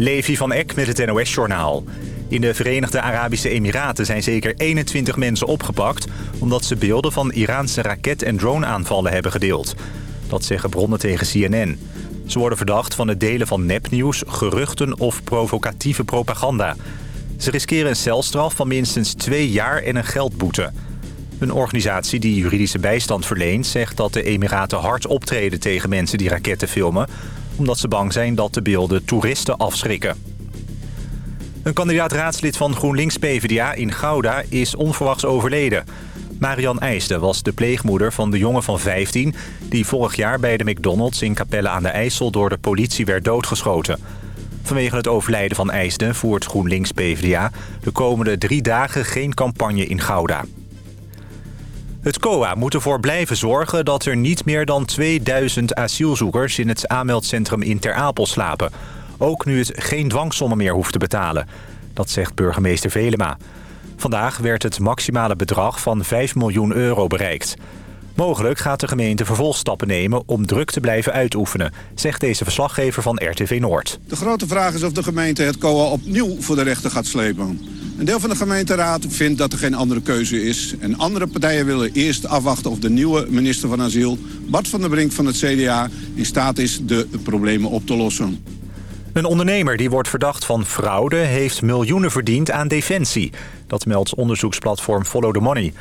Levi van Eck met het NOS-journaal. In de Verenigde Arabische Emiraten zijn zeker 21 mensen opgepakt... omdat ze beelden van Iraanse raket- en droneaanvallen hebben gedeeld. Dat zeggen bronnen tegen CNN. Ze worden verdacht van het delen van nepnieuws, geruchten of provocatieve propaganda. Ze riskeren een celstraf van minstens twee jaar en een geldboete. Een organisatie die juridische bijstand verleent... zegt dat de Emiraten hard optreden tegen mensen die raketten filmen omdat ze bang zijn dat de beelden toeristen afschrikken. Een kandidaat-raadslid van GroenLinks-PVDA in Gouda is onverwachts overleden. Marian IJsden was de pleegmoeder van de jongen van 15... die vorig jaar bij de McDonald's in Capelle aan de IJssel... door de politie werd doodgeschoten. Vanwege het overlijden van IJsden voert GroenLinks-PVDA... de komende drie dagen geen campagne in Gouda. Het COA moet ervoor blijven zorgen dat er niet meer dan 2000 asielzoekers in het aanmeldcentrum in Ter Apel slapen. Ook nu het geen dwangsommen meer hoeft te betalen. Dat zegt burgemeester Velema. Vandaag werd het maximale bedrag van 5 miljoen euro bereikt. Mogelijk gaat de gemeente vervolgstappen nemen om druk te blijven uitoefenen, zegt deze verslaggever van RTV Noord. De grote vraag is of de gemeente het COA opnieuw voor de rechter gaat slepen. Een deel van de gemeenteraad vindt dat er geen andere keuze is. En andere partijen willen eerst afwachten of de nieuwe minister van Asiel... Bart van der Brink van het CDA in staat is de problemen op te lossen. Een ondernemer die wordt verdacht van fraude... heeft miljoenen verdiend aan defensie. Dat meldt onderzoeksplatform Follow the Money.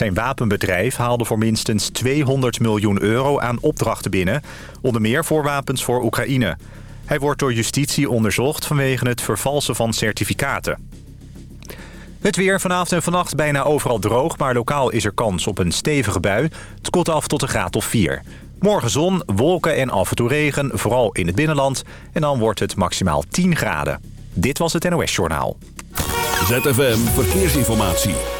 Zijn wapenbedrijf haalde voor minstens 200 miljoen euro aan opdrachten binnen. Onder meer voor wapens voor Oekraïne. Hij wordt door justitie onderzocht vanwege het vervalsen van certificaten. Het weer vanavond en vannacht bijna overal droog... maar lokaal is er kans op een stevige bui. Het koelt af tot een graad of 4. Morgen zon, wolken en af en toe regen, vooral in het binnenland. En dan wordt het maximaal 10 graden. Dit was het NOS Journaal. ZFM Verkeersinformatie.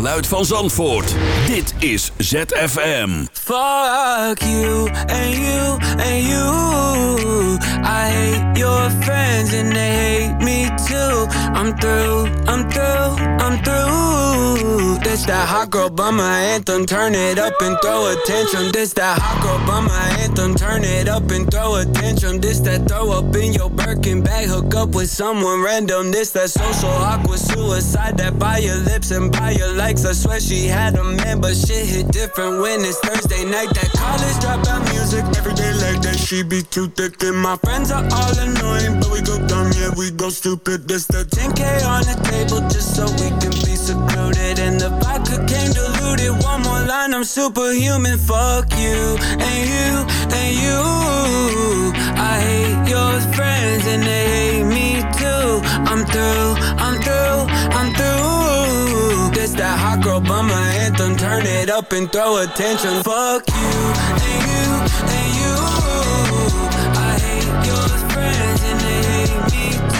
Geluid van Zandvoort. Dit is ZFM. Fuck you and you and you. I hate your friends and they hate me too. I'm through, I'm through, I'm through. This that hot girl bummer anthem. Turn it up and throw attention. This that hot girl bummer anthem. Turn it up and throw attention. This that throw up in your Birkin bag. Hook up with someone random. This that social awkward suicide. That by your lips and by your likes. I swear she had a man, but shit hit different when it's Thursday night. That college dropout music. Every day like that. She be too thick and my friends are all annoying, but we go dumb, yeah, we go stupid. This the 10K on the table just so we can be secluded. And the vodka came diluted. One more line, I'm superhuman. Fuck you and you and you. I hate your friends and they hate me too. I'm through, I'm through, I'm through. This that hot girl bummer anthem. Turn it up and throw attention. Fuck you and you and you. I hate your friends and they hate me too.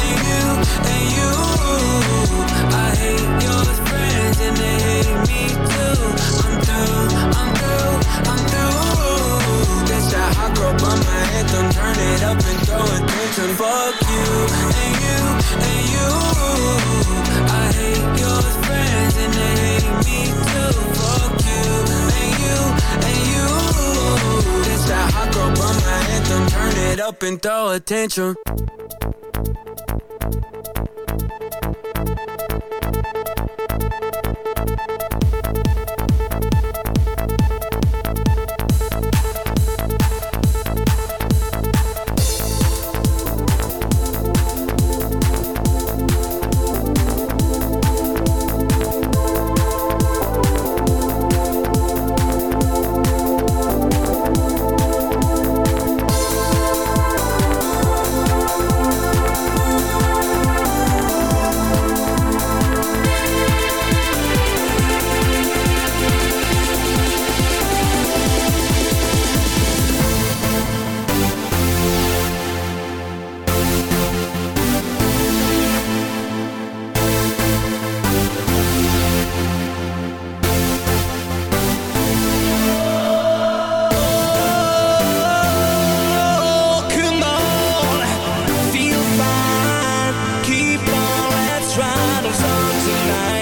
It up and throw attention. Fuck you and you and you. I hate your friends and they hate me too. Fuck you and you and you. This that hot girl bummer anthem. Turn it up and throw attention.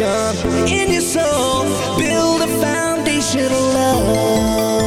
in your soul. Build a foundation of love.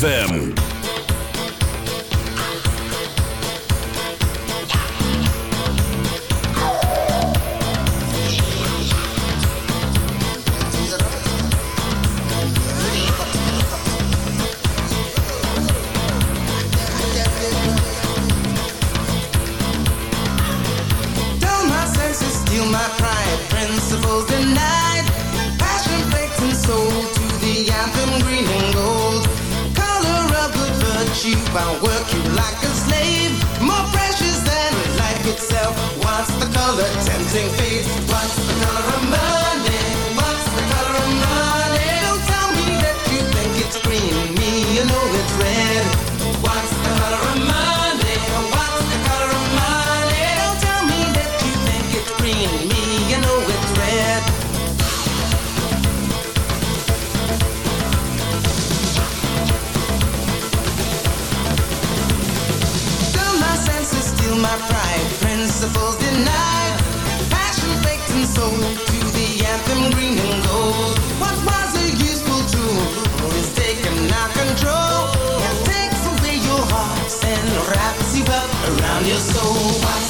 ZFM. Around your soul.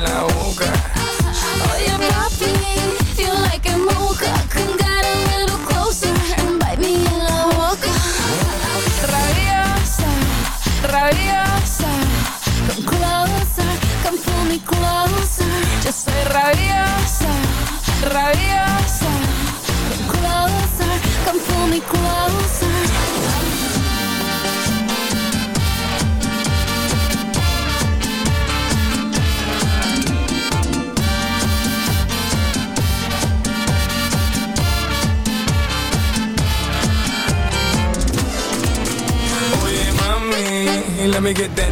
Let me get that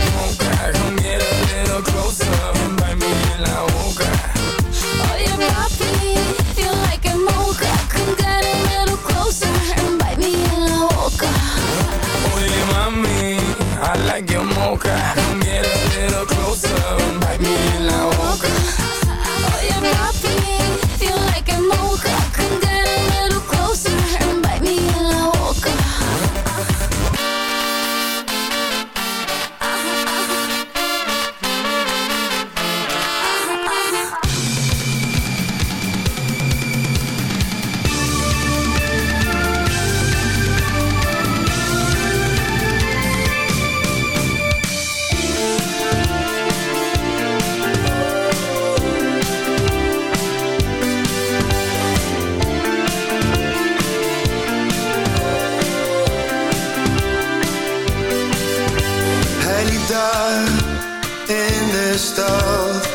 stad,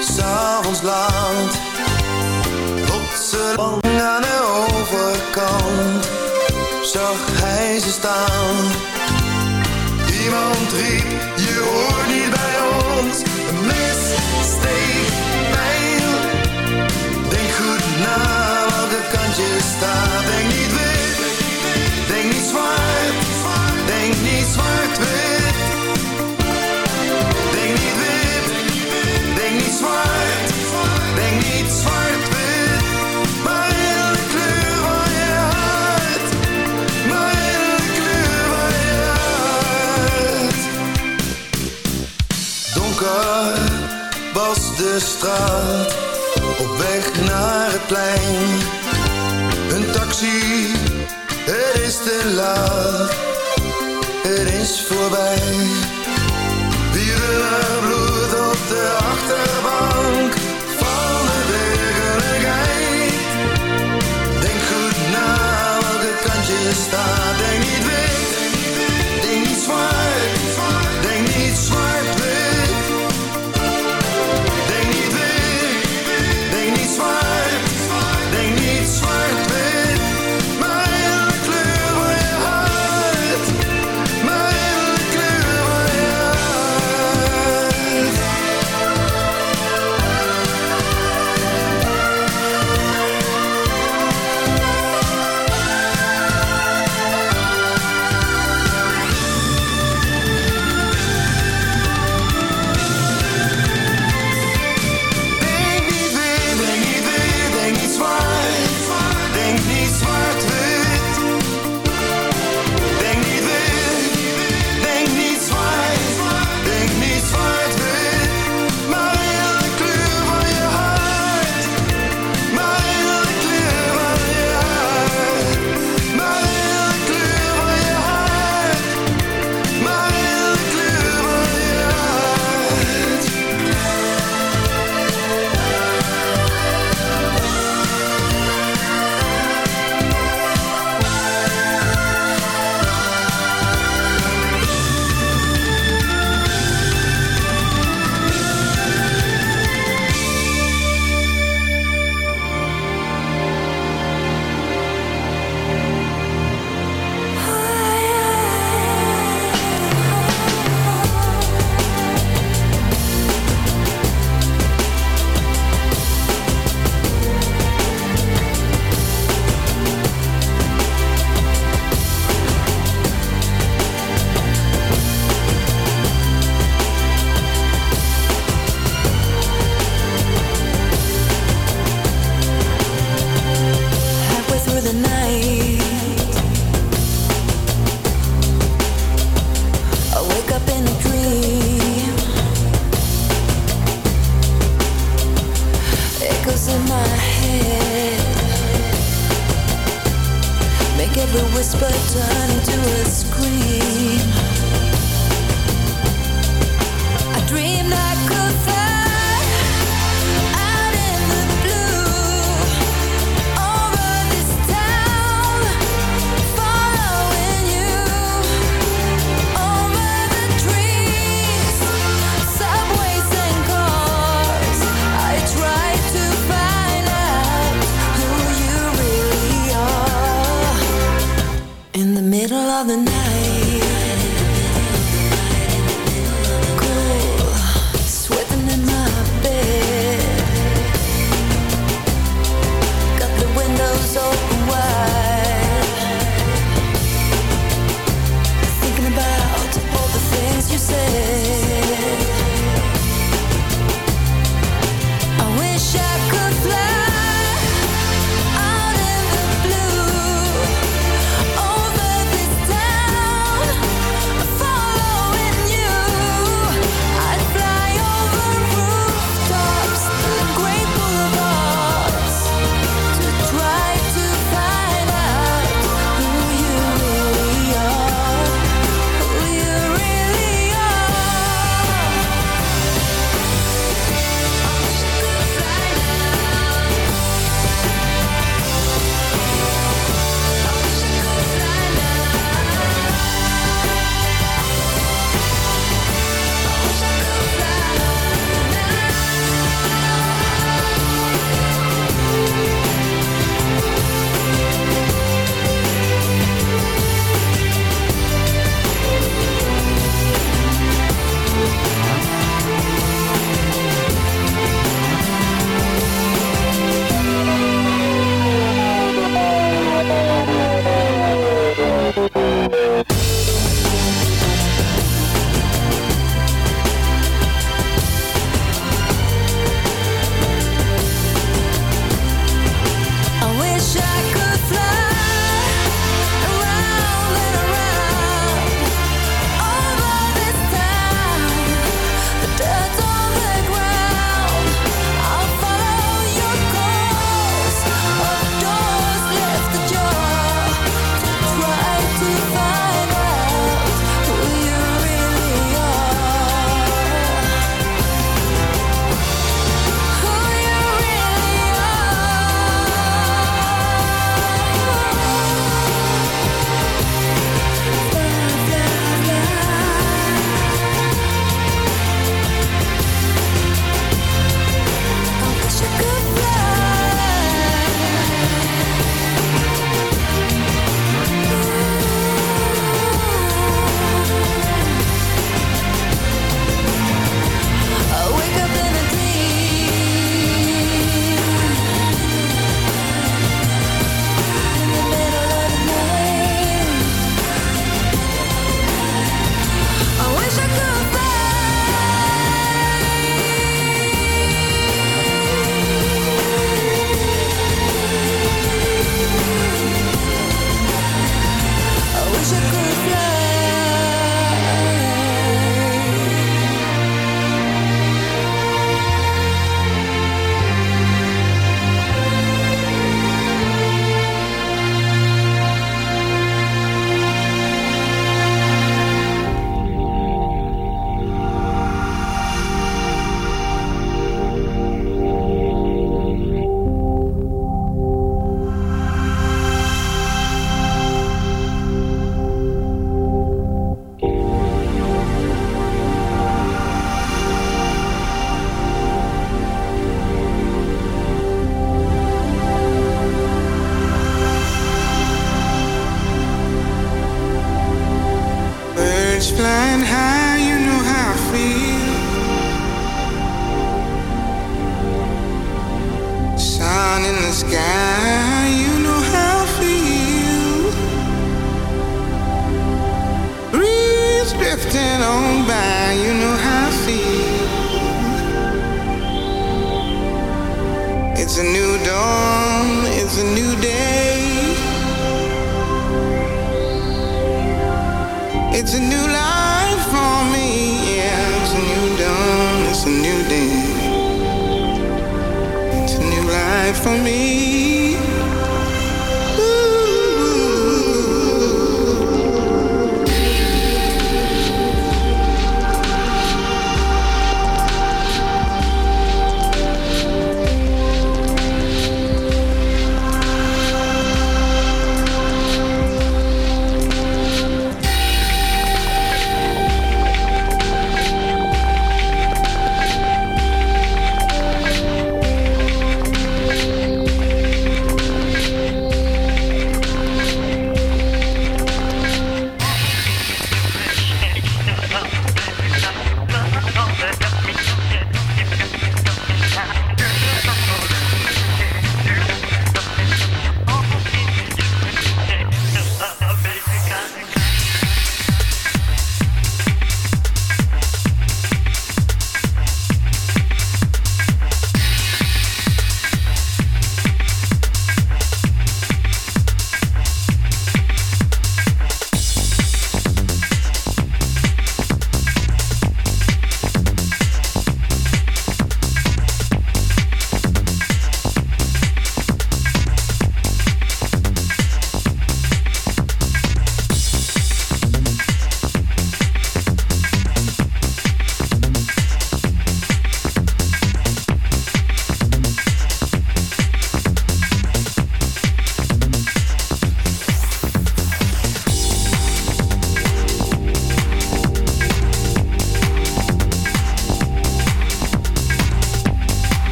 s'avonds laat. Op lang aan de overkant zag hij ze staan. Iemand riep straat, op weg naar het plein. Een taxi, het is te laat, het is voorbij. Wielen bloed op de achterbank. Denk goed na welke kant je staat. Denk niet weet. denk niet zwaar.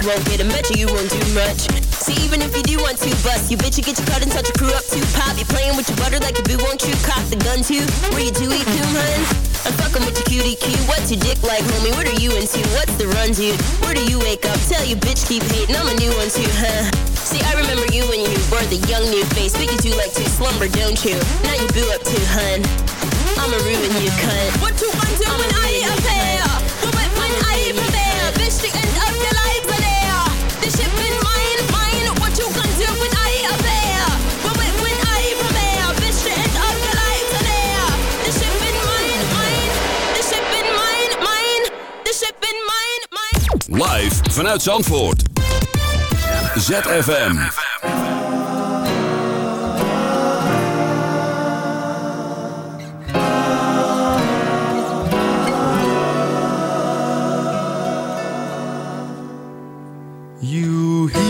You won't get a match. you won't do much. See, even if you do want to bust, you bitch, you get your cut and touch a crew up too. Pop, you playing with your butter like a boo, won't you? Cock the gun too. Where you do eat too, hun? I'm fucking with your cutie Q. What's your dick like, homie? What are you into? What's the run, dude? Where do you wake up? Tell you bitch keep hating. I'm a new one too, huh? See, I remember you when you were the young new face, but you do like to slumber, don't you? Now you boo up too, hun. I'ma ruin you, cunt. What you want to when I appear? What when I prevail? Bitch, the end of your life. vanuit Zandvoort. ZFM. You